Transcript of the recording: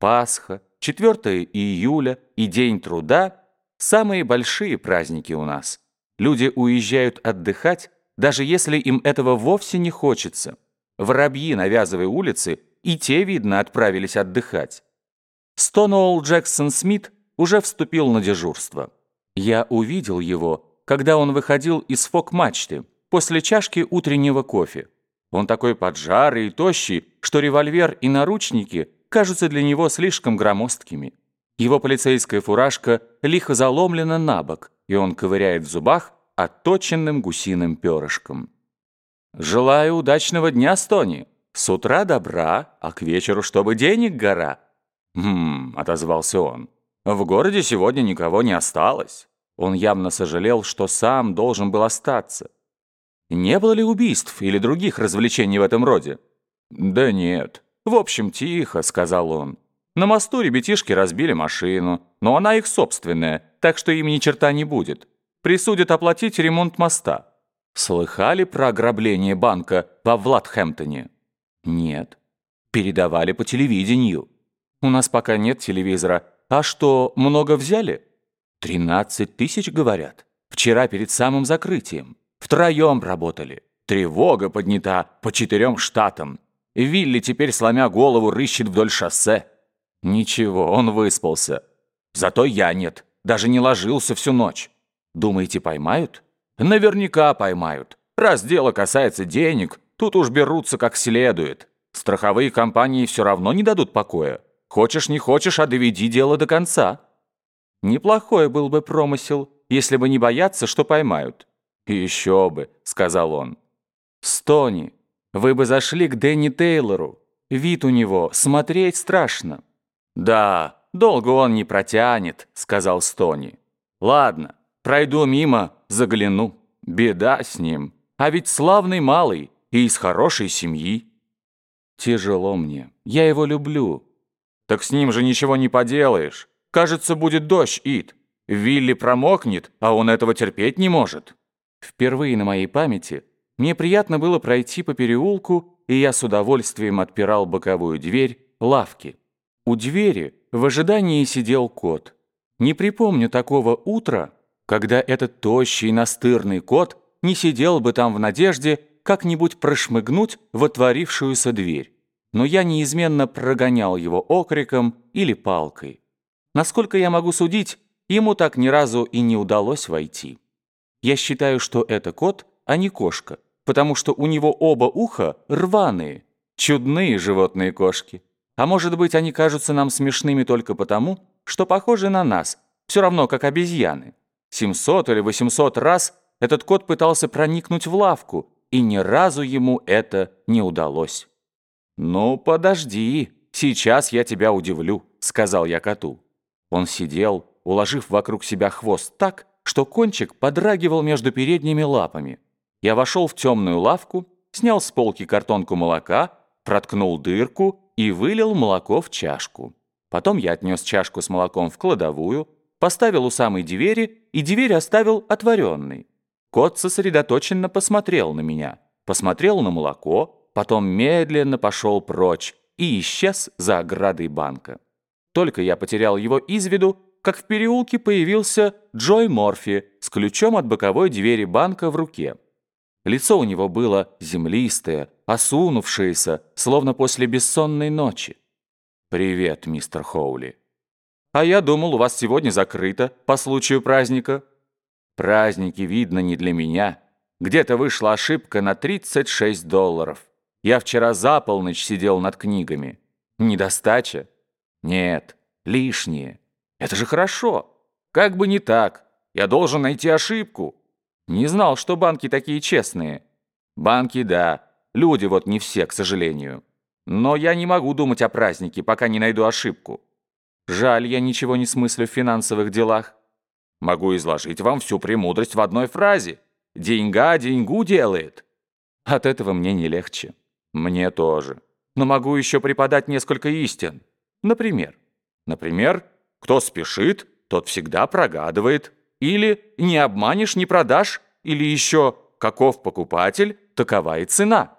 Пасха, 4 июля и День труда – самые большие праздники у нас. Люди уезжают отдыхать, даже если им этого вовсе не хочется. Воробьи на Вязовой улице и те, видно, отправились отдыхать. Стоноул Джексон Смит уже вступил на дежурство. Я увидел его, когда он выходил из фок-мачты после чашки утреннего кофе. Он такой поджарый и тощий, что револьвер и наручники кажутся для него слишком громоздкими. Его полицейская фуражка лихо заломлена на бок, и он ковыряет в зубах отточенным гусиным перышком. «Желаю удачного дня, Стони. С утра добра, а к вечеру чтобы денег гора». «Хм», — отозвался он, — «в городе сегодня никого не осталось». Он явно сожалел, что сам должен был остаться. Не было ли убийств или других развлечений в этом роде? Да нет. В общем, тихо, сказал он. На мосту ребятишки разбили машину, но она их собственная, так что им ни черта не будет. Присудят оплатить ремонт моста. Слыхали про ограбление банка во Владхэмптоне? Нет. Передавали по телевидению. У нас пока нет телевизора. А что, много взяли? Тринадцать тысяч, говорят. Вчера перед самым закрытием. Втроем работали. Тревога поднята по четырем штатам. Вилли теперь, сломя голову, рыщет вдоль шоссе. Ничего, он выспался. Зато я нет. Даже не ложился всю ночь. Думаете, поймают? Наверняка поймают. Раз дело касается денег, тут уж берутся как следует. Страховые компании все равно не дадут покоя. Хочешь, не хочешь, а доведи дело до конца. Неплохой был бы промысел, если бы не бояться, что поймают. «Еще бы», — сказал он. «Стони, вы бы зашли к Дэнни Тейлору. Вид у него смотреть страшно». «Да, долго он не протянет», — сказал Стони. «Ладно, пройду мимо, загляну. Беда с ним. А ведь славный малый и из хорошей семьи». «Тяжело мне. Я его люблю». «Так с ним же ничего не поделаешь. Кажется, будет дождь, Ид. Вилли промокнет, а он этого терпеть не может». Впервые на моей памяти мне приятно было пройти по переулку, и я с удовольствием отпирал боковую дверь лавки. У двери в ожидании сидел кот. Не припомню такого утра, когда этот тощий настырный кот не сидел бы там в надежде как-нибудь прошмыгнуть в отворившуюся дверь. Но я неизменно прогонял его окриком или палкой. Насколько я могу судить, ему так ни разу и не удалось войти. Я считаю, что это кот, а не кошка, потому что у него оба уха рваные, чудные животные кошки. А может быть, они кажутся нам смешными только потому, что похожи на нас, все равно как обезьяны. 700 или 800 раз этот кот пытался проникнуть в лавку, и ни разу ему это не удалось. «Ну, подожди, сейчас я тебя удивлю», — сказал я коту. Он сидел, уложив вокруг себя хвост так, что кончик подрагивал между передними лапами. Я вошел в темную лавку, снял с полки картонку молока, проткнул дырку и вылил молоко в чашку. Потом я отнес чашку с молоком в кладовую, поставил у самой двери и дверь оставил отворенной. Кот сосредоточенно посмотрел на меня, посмотрел на молоко, потом медленно пошел прочь и исчез за оградой банка. Только я потерял его из виду, как в переулке появился Джой Морфи с ключом от боковой двери банка в руке. Лицо у него было землистое, осунувшееся, словно после бессонной ночи. «Привет, мистер Хоули». «А я думал, у вас сегодня закрыто по случаю праздника». «Праздники, видно, не для меня. Где-то вышла ошибка на 36 долларов. Я вчера за полночь сидел над книгами. Недостача? Нет, лишние. Это же хорошо. Как бы не так. Я должен найти ошибку. Не знал, что банки такие честные. Банки, да. Люди вот не все, к сожалению. Но я не могу думать о празднике, пока не найду ошибку. Жаль, я ничего не смыслю в финансовых делах. Могу изложить вам всю премудрость в одной фразе. Деньга деньгу делает. От этого мне не легче. Мне тоже. Но могу еще преподать несколько истин. Например. Например, кто спешит, тот всегда прогадывает. Или не обманешь, не продашь. Или еще каков покупатель, такова и цена.